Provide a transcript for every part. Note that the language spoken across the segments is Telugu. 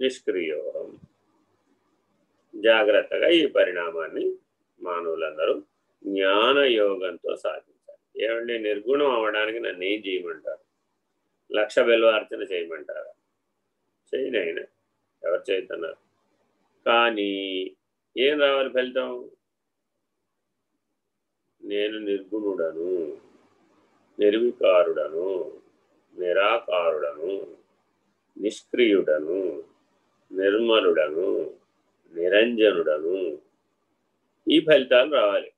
నిష్క్రియోహం జాగ్రత్తగా ఈ పరిణామాన్ని మానవులందరూ జ్ఞానయోగంతో సాధించాలి. ఏమండి? నిర్గుణం అవ్వడానికి నన్ను ఏం చేయమంటారు? లక్ష బెల్వార్చన చేయమంటారా? చేయనైనా ఎవరు చేస్తున్నారు కానీ ఏం రావాలి ఫలితం? నేను నిర్గుణుడను నిర్వికారుడను నిరాకారుడను నిష్క్రియుడను నిర్మలుడను నిరంజనుడను ఈ ఫలితాలు రావాలి.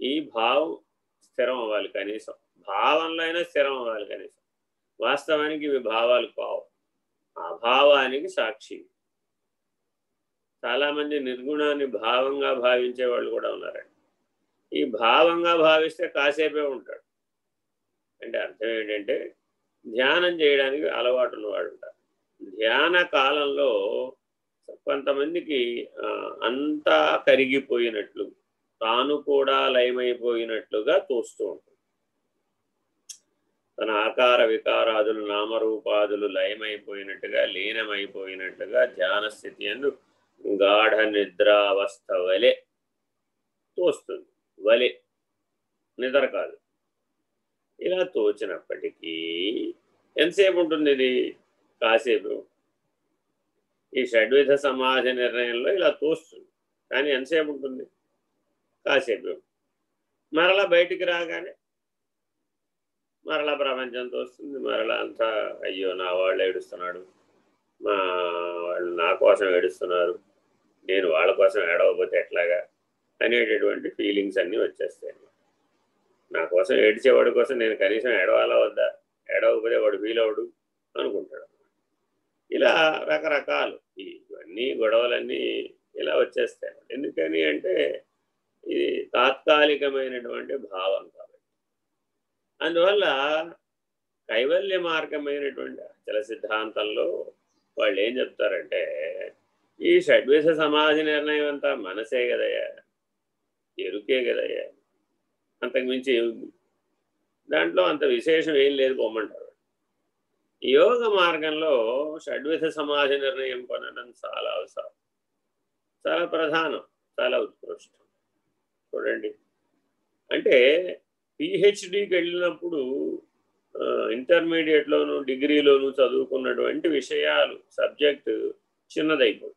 ఈ భావం స్థిరం అవ్వాలి కనీసం. భావంలో అయినా స్థిరం అవ్వాలి కనీసం. వాస్తవానికి ఇవి భావాలు కావు. ఆ భావానికి సాక్షి. చాలామంది నిర్గుణాన్ని భావంగా భావించే వాళ్ళు కూడా ఉన్నారండి. ఈ భావంగా భావిస్తే కాసేపే ఉంటాడు. అంటే అర్థం ఏంటంటే ధ్యానం చేయడానికి అలవాటు ఉన్నవాడు ఉంటారు ధ్యాన కాలంలో కొంతమందికి అంతా కరిగిపోయినట్లు తాను కూడా లయమైపోయినట్లుగా తోస్తూ ఉంటుంది. తన ఆకార వికారాదులు నామరూపాదులు లయమైపోయినట్టుగా లీనమైపోయినట్టుగా ధ్యాన స్థితి అందు గాఢ నిద్రావస్థ వలె తోస్తుంది. వలె. నిద్ర కాదు. ఇలా తోచినప్పటికీ ఎంతసేపు ఉంటుంది ఇది కాసేపు. ఈ షడ్విధ సమాధి నిర్ణయంలో ఇలా తోస్తుంది. కానీ ఎంతసేపు ఉంటుంది? కాసేపు. మరలా బయటికి రాగానే మరలా ప్రపంచంతో వస్తుంది మరలా అంతా అయ్యో నా వాళ్ళు ఏడుస్తున్నాడు. మా వాళ్ళు నా కోసం ఏడుస్తున్నారు. నేను వాళ్ళ కోసం ఏడవకపోతే ఎట్లాగా? అనేటటువంటి ఫీలింగ్స్ అన్నీ వచ్చేస్తాయి నా కోసం ఏడిచేవాడి కోసం నేను కనీసం ఏడవాలా వద్దా? ఏడవకపోతే వాడు ఫీల్ అవడు అనుకుంటాడు. ఇలా రకరకాలు. ఇవన్నీ గొడవలన్నీ ఇలా వచ్చేస్తాయి. ఎందుకని అంటే ఇది తాత్కాలికమైనటువంటి భావం కాబట్టి. అందువల్ల కైవల్య మార్గమైనటువంటి అచల సిద్ధాంతంలో వాళ్ళు ఏం చెప్తారంటే ఈ షడ్వేష సమాధి నిర్ణయం అంతా మనసే కదయ్యా ఎరుకే కదయ్యా అంతకుమించి దాంట్లో అంత విశేషం ఏం లేదు పొమ్మంటారు యోగ మార్గంలో షడ్విధ సమాధి నిర్ణయం పొందడం చాలా అవసరం. చాలా ప్రధానం చాలా ఉత్కృష్టం. చూడండి. అంటే పిహెచ్డికి వెళ్ళినప్పుడు ఇంటర్మీడియట్లోను డిగ్రీలోను చదువుకున్నటువంటి విషయాలు సబ్జెక్టు చిన్నదైపోతుంది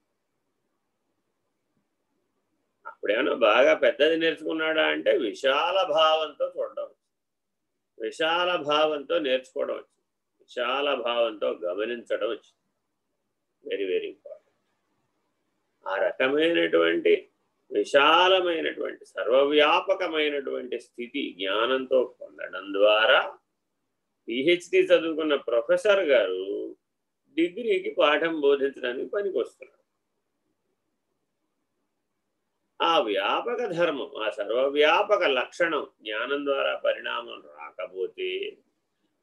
అప్పుడేమన్నా బాగా పెద్దది నేర్చుకున్నాడా అంటే విశాల భావంతో చూడడం. విశాల భావంతో నేర్చుకోవడం వచ్చింది విశాల భావంతో గమనించడం వచ్చింది. వెరీ వెరీ ఇంపార్టెంట్ ఆ రకమైనటువంటి విశాలమైనటువంటి సర్వవ్యాపకమైనటువంటి స్థితి జ్ఞానంతో పొందడం ద్వారా పిహెచ్డి చదువుకున్న ప్రొఫెసర్ గారు డిగ్రీకి పాఠం బోధించడానికి పనికి వస్తున్నారు ఆ వ్యాపక ధర్మం ఆ సర్వవ్యాపక లక్షణం జ్ఞానం ద్వారా పరిణామం రాకపోతే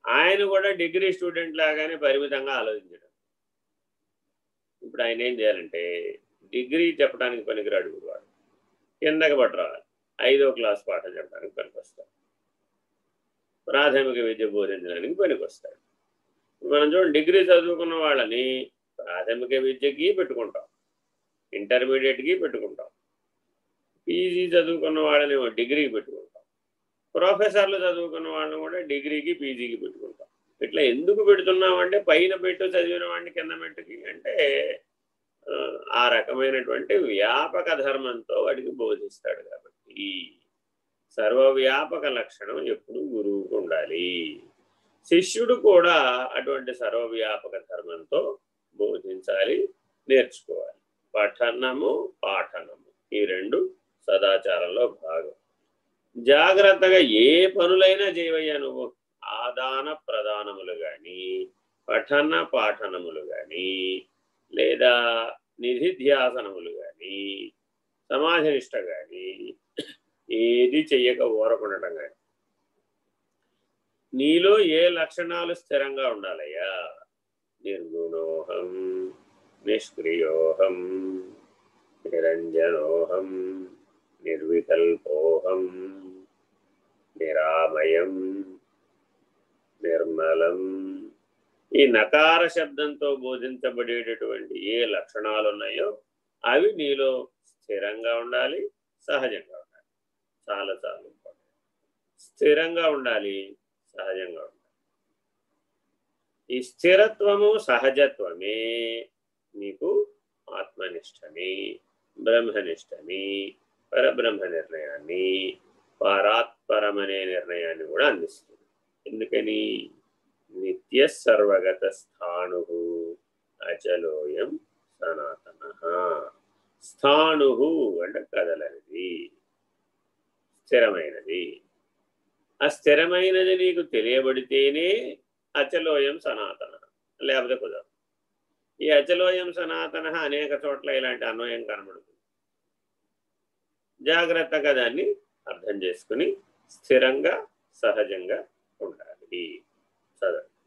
ఆయన కూడా డిగ్రీ స్టూడెంట్ లాగానే పరిమితంగా ఆలోచించడం. ఇప్పుడు ఆయన ఏం చేయాలంటే డిగ్రీ చెప్పడానికి పనికిరాడు వాడు కిందకి పట్టరావాలి. ఐదో క్లాస్ పాఠం చెప్పడానికి పనికొస్తాడు. ప్రాథమిక విద్య బోధించడానికి పనికొస్తాడు. మనం చూడండి డిగ్రీ చదువుకున్న వాళ్ళని ప్రాథమిక విద్యకి పెట్టుకుంటాం. ఇంటర్మీడియట్కి పెట్టుకుంటాం. పీజీ చదువుకున్న వాళ్ళని డిగ్రీకి పెట్టుకుంటాం. ప్రొఫెసర్లు చదువుకున్న వాళ్ళని కూడా డిగ్రీకి పీజీకి పెట్టుకుంటాం. ఇట్లా ఎందుకు పెడుతున్నామంటే పైన పెట్టు చదివిన వాడిని కింద పెట్టుకి అంటే ఆ రకమైనటువంటి వ్యాపక ధర్మంతో వాడికి బోధిస్తాడు కాబట్టి సర్వవ్యాపక లక్షణం ఎప్పుడు గురువుకు ఉండాలి. శిష్యుడు కూడా అటువంటి సర్వవ్యాపక ధర్మంతో బోధించాలి నేర్చుకోవాలి. పఠనము పాఠనము ఈ రెండు సదాచారంలో భాగం. జాగ్రత్తగా ఏ పనులైనా చేయవయ్యా నువ్వు. ఆదాన ప్రధానములు కానీ పఠన పాఠనములు కానీ లేదా నిధిధ్యాసనములు కానీ సమాధినిష్ట కానీ ఏది చెయ్యక ఊరకుండటం కానీ నీలో ఏ లక్షణాలు స్థిరంగా ఉండాలయ్యా? నిర్గుణోహం నిష్క్రియోహం నిరంజనోహం నిర్వికల్పోహం నిరామయం నిర్మలం ఈ నకార శబ్దంతో బోధించబడేటటువంటి ఏ లక్షణాలు ఉన్నాయో అవి నీలో స్థిరంగా ఉండాలి సహజంగా ఉండాలి. చాలా చాలా స్థిరంగా ఉండాలి సహజంగా ఉండాలి. ఈ స్థిరత్వము సహజత్వమే నీకు ఆత్మనిష్టని బ్రహ్మనిష్టని పరబ్రహ్మ నిర్ణయాన్ని పరాత్పరమనే నిర్ణయాన్ని కూడా అందిస్తుంది. ఎందుకని? నిత్య సర్వగత స్థాణు అచలోయం సనాతన. స్థాణు అంటే కదలనిది స్థిరమైనది. ఆ స్థిరమైనది నీకు తెలియబడితేనే అచలోయం సనాతన లేకపోతే కుదరదు. ఈ అచలోయం సనాతన అనేక చోట్ల ఇలాంటి అన్వయం కనబడుతుంది. జాగ్రత్తగా దాన్ని అర్థం చేసుకుని స్థిరంగా సహజంగా ఉండాలి. చదవండి.